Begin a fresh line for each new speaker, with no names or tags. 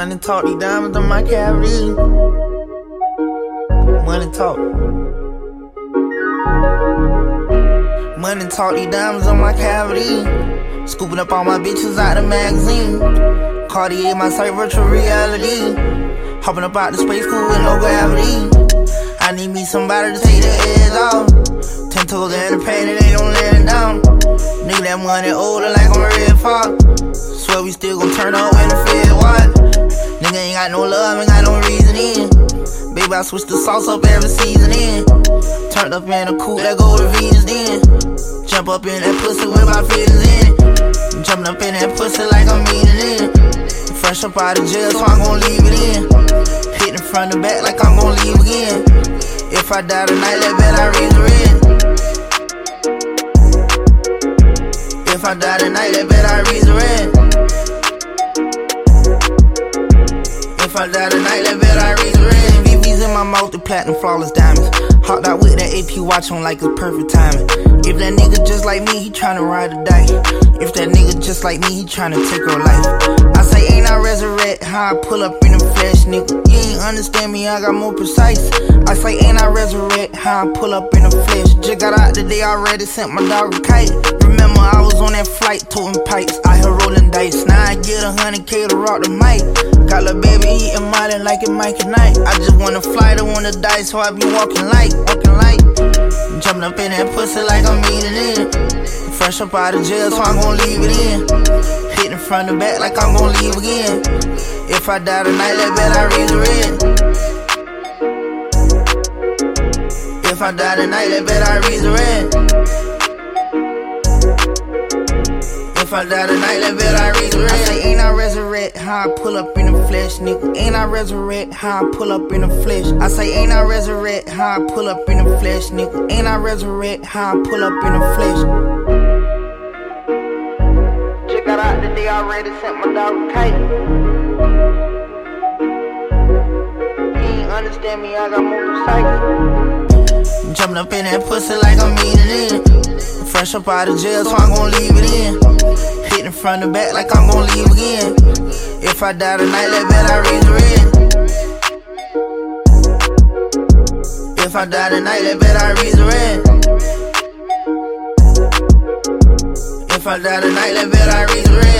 Money talk, these diamonds on my cavity. Money talk. Money talk, these diamonds on my cavity. Scooping up all my bitches out the magazine. Cartier, my sight, virtual reality. Hopping up out the space cool with no gravity. I need me somebody to take the edge off. Ten toes in the pain and they don't let it down. Nigga, that money older like I'm a red fox. Swear we still gon' turn up when the ain't got no love, ain't got no reason in. Baby, I switch the sauce up every season in. Turned up in a coupe that go to Venus then. Jump up in that pussy with my feelings in. Jumping up in that pussy like I'm eating in. Fresh up out of jail, so I'm gon' leave it in. Hitting front and back like I'm gon' leave again. If I die tonight, let bet I resurrect. If I die tonight, let bet I I die tonight, let bet I resurrect. VVs in my mouth, the platinum flawless diamonds. Hopped out with that AP watch on like it's perfect timing. If that nigga just like me, he tryna ride or die. If that nigga just like me, he tryna take her life. I say, ain't I resurrect how I pull up in the flesh, nigga. You ain't understand me, I got more precise. I say, ain't I resurrect how I pull up in the flesh. Just got out the day already, sent my dog a kite. Remember, I was on that flight, toting pipes. I here rolling. Now I get a hundred K to rock the mic. Got a baby eating Molly like it Mike and Ike. I just wanna fly to wanna die, so I be walking light, walking light. Jumping up in that pussy like I'm eating it. Fresh up out of jail, so I'm gon' leave it in. Hitting front and back like I'm gon' leave again. If I die tonight, let bet I resurrect. If I die tonight, let bet I resurrect. If I die tonight, let bet I resurrect. I say, ain't I resurrect how I pull up in the flesh, nigga? Ain't I resurrect how I pull up in the flesh? I say, ain't I resurrect how I pull up in the flesh, nigga? Ain't I resurrect how I pull up in the flesh? Check out out the day already sent my dog a kite. You ain't understand me, I got more precise. Jumping up in that pussy like I'm eating it. Fresh up out of jail, so I'm gon' leave it in. Hitting front and back like I'm gon' leave again. If I die tonight, let bet I resurrect. If I die tonight, let bet I resurrect. If I die tonight, let bet I resurrect.